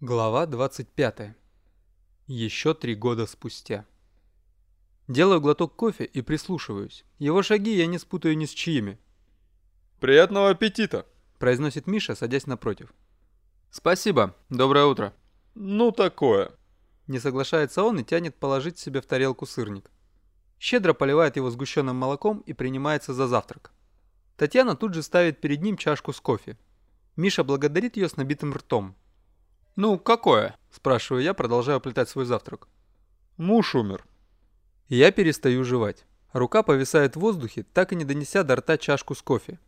Глава 25. Еще три года спустя. Делаю глоток кофе и прислушиваюсь. Его шаги я не спутаю ни с чьими. «Приятного аппетита!» – произносит Миша, садясь напротив. «Спасибо. Доброе утро». «Ну такое». Не соглашается он и тянет положить себе в тарелку сырник. Щедро поливает его сгущенным молоком и принимается за завтрак. Татьяна тут же ставит перед ним чашку с кофе. Миша благодарит ее с набитым ртом. «Ну, какое?» – спрашиваю я, продолжая плетать свой завтрак. «Муж умер». Я перестаю жевать. Рука повисает в воздухе, так и не донеся до рта чашку с кофе.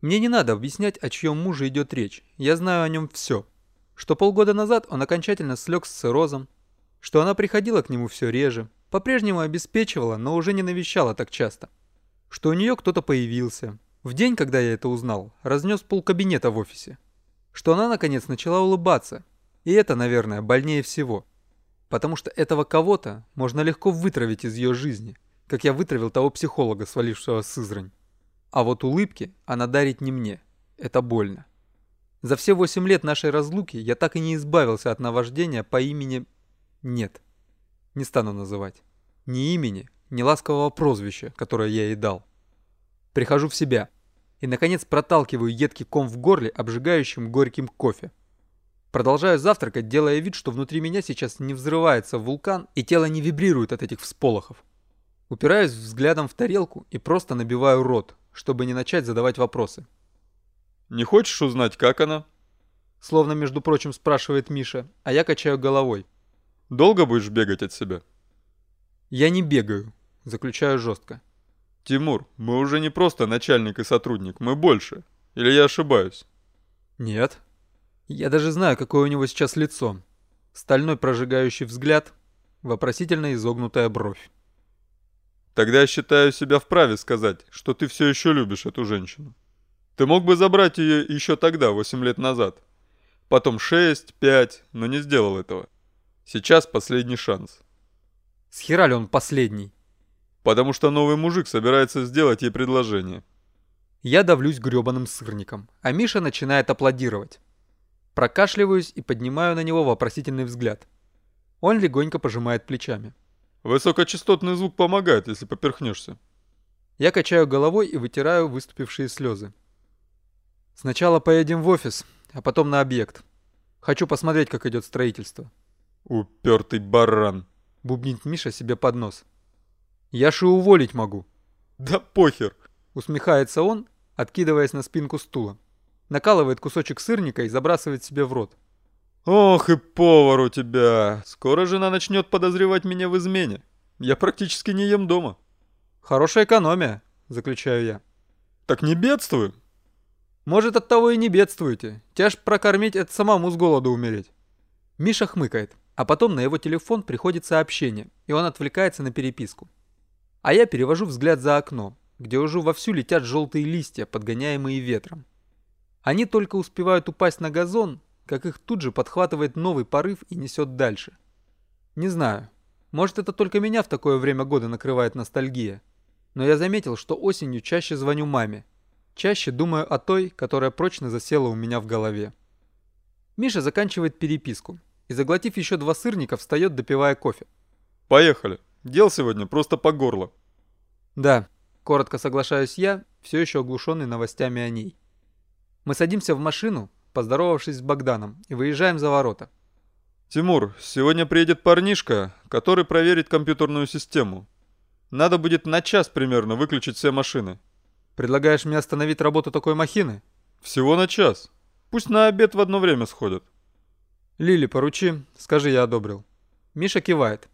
Мне не надо объяснять, о чьем муже идет речь. Я знаю о нем все. Что полгода назад он окончательно слег с циррозом, что она приходила к нему все реже, по-прежнему обеспечивала, но уже не навещала так часто что у нее кто-то появился. В день, когда я это узнал, разнес полкабинета в офисе. Что она, наконец, начала улыбаться. И это, наверное, больнее всего. Потому что этого кого-то можно легко вытравить из ее жизни, как я вытравил того психолога, свалившего Сызрань. А вот улыбки она дарит не мне. Это больно. За все восемь лет нашей разлуки я так и не избавился от наваждения по имени... Нет. Не стану называть. Ни имени, ни ласкового прозвища, которое я ей дал. Прихожу в себя и, наконец, проталкиваю едкий ком в горле обжигающим горьким кофе. Продолжаю завтракать, делая вид, что внутри меня сейчас не взрывается вулкан и тело не вибрирует от этих всполохов. Упираюсь взглядом в тарелку и просто набиваю рот, чтобы не начать задавать вопросы. «Не хочешь узнать, как она?» Словно, между прочим, спрашивает Миша, а я качаю головой. «Долго будешь бегать от себя?» Я не бегаю, заключаю жестко. Тимур, мы уже не просто начальник и сотрудник, мы больше. Или я ошибаюсь? Нет. Я даже знаю, какое у него сейчас лицо. Стальной прожигающий взгляд, вопросительно изогнутая бровь. Тогда я считаю себя вправе сказать, что ты все еще любишь эту женщину. Ты мог бы забрать ее еще тогда, 8 лет назад. Потом 6, 5, но не сделал этого. Сейчас последний шанс. С хера ли он последний? Потому что новый мужик собирается сделать ей предложение. Я давлюсь грёбаным сырником, а Миша начинает аплодировать. Прокашливаюсь и поднимаю на него вопросительный взгляд. Он легонько пожимает плечами. Высокочастотный звук помогает, если поперхнешься. Я качаю головой и вытираю выступившие слезы. Сначала поедем в офис, а потом на объект. Хочу посмотреть, как идет строительство. Упертый баран бубнит Миша себе под нос. «Я же уволить могу». «Да похер!» Усмехается он, откидываясь на спинку стула. Накалывает кусочек сырника и забрасывает себе в рот. «Ох и повар у тебя! Скоро жена начнет подозревать меня в измене. Я практически не ем дома». «Хорошая экономия», заключаю я. «Так не бедствую». «Может, от того и не бедствуете. Тяж прокормить — это самому с голоду умереть». Миша хмыкает. А потом на его телефон приходит сообщение, и он отвлекается на переписку. А я перевожу взгляд за окно, где уже вовсю летят желтые листья, подгоняемые ветром. Они только успевают упасть на газон, как их тут же подхватывает новый порыв и несет дальше. Не знаю, может это только меня в такое время года накрывает ностальгия. Но я заметил, что осенью чаще звоню маме. Чаще думаю о той, которая прочно засела у меня в голове. Миша заканчивает переписку, и, заглотив еще два сырника, встает, допивая кофе. «Поехали. Дел сегодня просто по горло». «Да», — коротко соглашаюсь я, все еще оглушенный новостями о ней. Мы садимся в машину, поздоровавшись с Богданом, и выезжаем за ворота. «Тимур, сегодня приедет парнишка, который проверит компьютерную систему. Надо будет на час примерно выключить все машины». «Предлагаешь мне остановить работу такой махины?» «Всего на час. Пусть на обед в одно время сходят». «Лили, поручи, скажи, я одобрил». Миша кивает.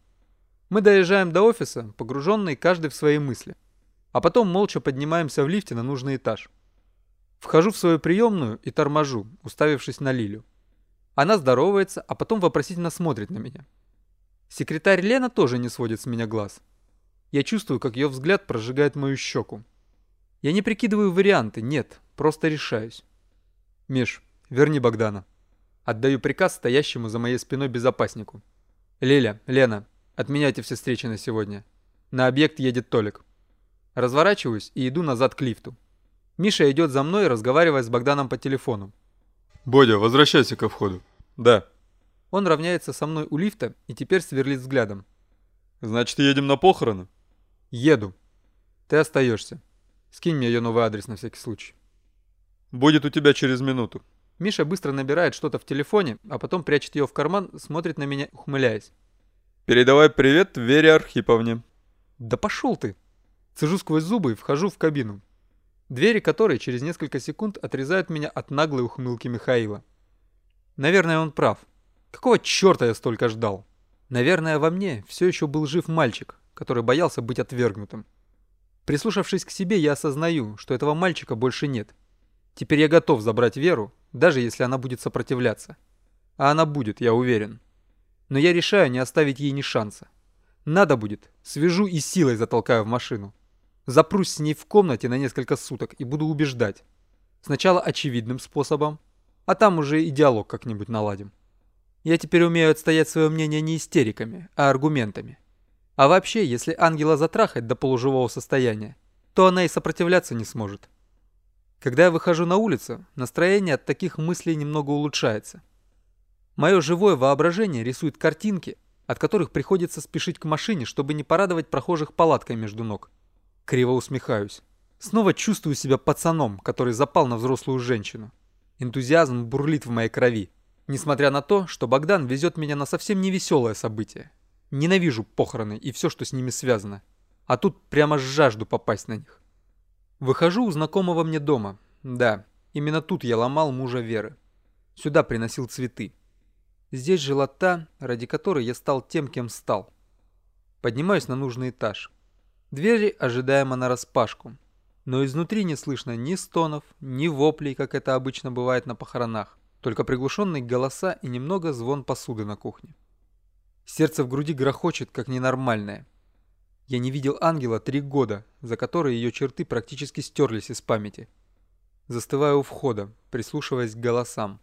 Мы доезжаем до офиса, погруженные каждый в свои мысли. А потом молча поднимаемся в лифте на нужный этаж. Вхожу в свою приемную и торможу, уставившись на Лилю. Она здоровается, а потом вопросительно смотрит на меня. Секретарь Лена тоже не сводит с меня глаз. Я чувствую, как ее взгляд прожигает мою щеку. Я не прикидываю варианты, нет, просто решаюсь. Миш, верни Богдана. Отдаю приказ стоящему за моей спиной безопаснику. «Лиля, Лена, отменяйте все встречи на сегодня. На объект едет Толик». Разворачиваюсь и иду назад к лифту. Миша идет за мной, разговаривая с Богданом по телефону. «Бодя, возвращайся ко входу». «Да». Он равняется со мной у лифта и теперь сверлит взглядом. Значит, едем на похороны? Еду. Ты остаешься. Скинь мне ее новый адрес на всякий случай. Будет у тебя через минуту. Миша быстро набирает что-то в телефоне, а потом прячет ее в карман, смотрит на меня, ухмыляясь. Передавай привет Вере Архиповне. Да пошел ты. Цежу сквозь зубы и вхожу в кабину. Двери которой через несколько секунд отрезают меня от наглой ухмылки Михаила. Наверное, он прав. Какого черта я столько ждал? Наверное, во мне все еще был жив мальчик, который боялся быть отвергнутым. Прислушавшись к себе, я осознаю, что этого мальчика больше нет. Теперь я готов забрать Веру, даже если она будет сопротивляться. А она будет, я уверен. Но я решаю не оставить ей ни шанса. Надо будет, свяжу и силой затолкаю в машину. Запрусь с ней в комнате на несколько суток и буду убеждать. Сначала очевидным способом, а там уже и диалог как-нибудь наладим. Я теперь умею отстоять свое мнение не истериками, а аргументами. А вообще, если ангела затрахать до полуживого состояния, то она и сопротивляться не сможет. Когда я выхожу на улицу, настроение от таких мыслей немного улучшается. Мое живое воображение рисует картинки, от которых приходится спешить к машине, чтобы не порадовать прохожих палаткой между ног. Криво усмехаюсь. Снова чувствую себя пацаном, который запал на взрослую женщину. Энтузиазм бурлит в моей крови, несмотря на то, что Богдан везет меня на совсем невеселое событие. Ненавижу похороны и все, что с ними связано. А тут прямо жажду попасть на них. Выхожу у знакомого мне дома. Да, именно тут я ломал мужа Веры. Сюда приносил цветы. Здесь жила та, ради которой я стал тем, кем стал. Поднимаюсь на нужный этаж. Двери ожидаемо нараспашку. Но изнутри не слышно ни стонов, ни воплей, как это обычно бывает на похоронах. Только приглушенные голоса и немного звон посуды на кухне. Сердце в груди грохочет, как ненормальное. Я не видел ангела три года, за которые ее черты практически стерлись из памяти. Застываю у входа, прислушиваясь к голосам.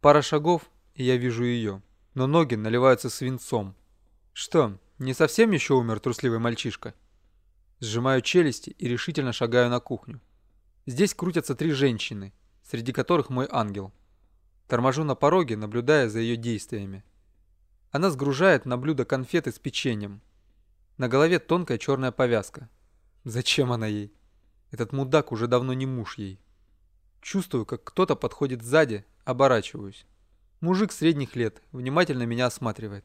Пара шагов, и я вижу ее, но ноги наливаются свинцом. Что, не совсем еще умер трусливый мальчишка? Сжимаю челюсти и решительно шагаю на кухню. Здесь крутятся три женщины, среди которых мой ангел. Торможу на пороге, наблюдая за ее действиями. Она сгружает на блюдо конфеты с печеньем. На голове тонкая черная повязка. Зачем она ей? Этот мудак уже давно не муж ей. Чувствую, как кто-то подходит сзади, оборачиваюсь. Мужик средних лет, внимательно меня осматривает.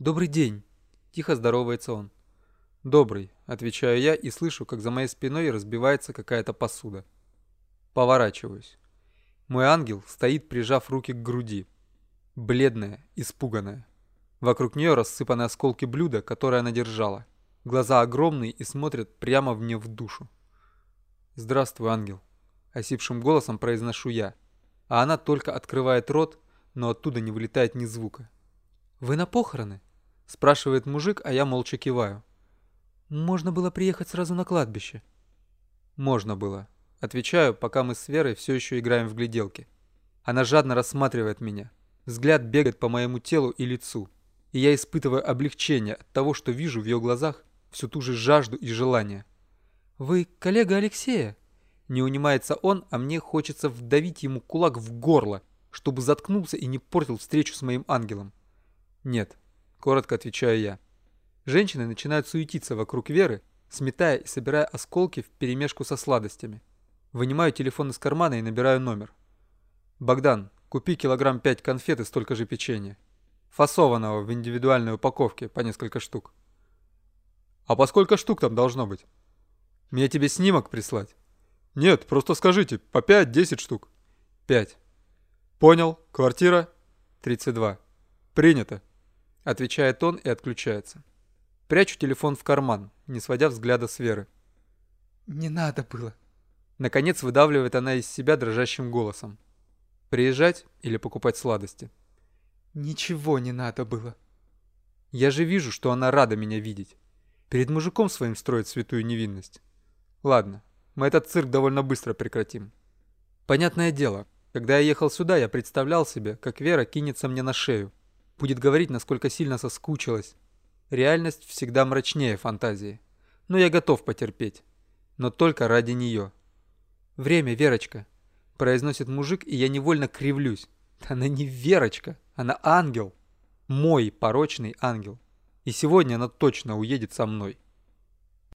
«Добрый день!» – тихо здоровается он. «Добрый», – отвечаю я и слышу, как за моей спиной разбивается какая-то посуда. Поворачиваюсь. Мой ангел стоит, прижав руки к груди. Бледная, испуганная. Вокруг нее рассыпаны осколки блюда, которое она держала. Глаза огромные и смотрят прямо мне в душу. «Здравствуй, ангел», — осипшим голосом произношу я. А она только открывает рот, но оттуда не вылетает ни звука. «Вы на похороны?» — спрашивает мужик, а я молча киваю. «Можно было приехать сразу на кладбище». «Можно было», — отвечаю, пока мы с Верой все еще играем в гляделки. Она жадно рассматривает меня. Взгляд бегает по моему телу и лицу и я испытываю облегчение от того, что вижу в ее глазах всю ту же жажду и желание. «Вы коллега Алексея?» Не унимается он, а мне хочется вдавить ему кулак в горло, чтобы заткнулся и не портил встречу с моим ангелом. «Нет», — коротко отвечаю я. Женщины начинают суетиться вокруг Веры, сметая и собирая осколки в перемешку со сладостями. Вынимаю телефон из кармана и набираю номер. «Богдан, купи килограмм пять конфет и столько же печенья» фасованного в индивидуальной упаковке по несколько штук. А по сколько штук там должно быть? Мне тебе снимок прислать? Нет, просто скажите, по 5-10 штук. 5. Понял, квартира 32. Принято. Отвечает он и отключается. Прячу телефон в карман, не сводя взгляда с Веры. Не надо было. Наконец выдавливает она из себя дрожащим голосом. Приезжать или покупать сладости? Ничего не надо было. Я же вижу, что она рада меня видеть. Перед мужиком своим строит святую невинность. Ладно, мы этот цирк довольно быстро прекратим. Понятное дело, когда я ехал сюда, я представлял себе, как Вера кинется мне на шею. Будет говорить, насколько сильно соскучилась. Реальность всегда мрачнее фантазии. Но я готов потерпеть. Но только ради нее. «Время, Верочка», – произносит мужик, и я невольно кривлюсь Она не Верочка, она ангел. Мой порочный ангел. И сегодня она точно уедет со мной.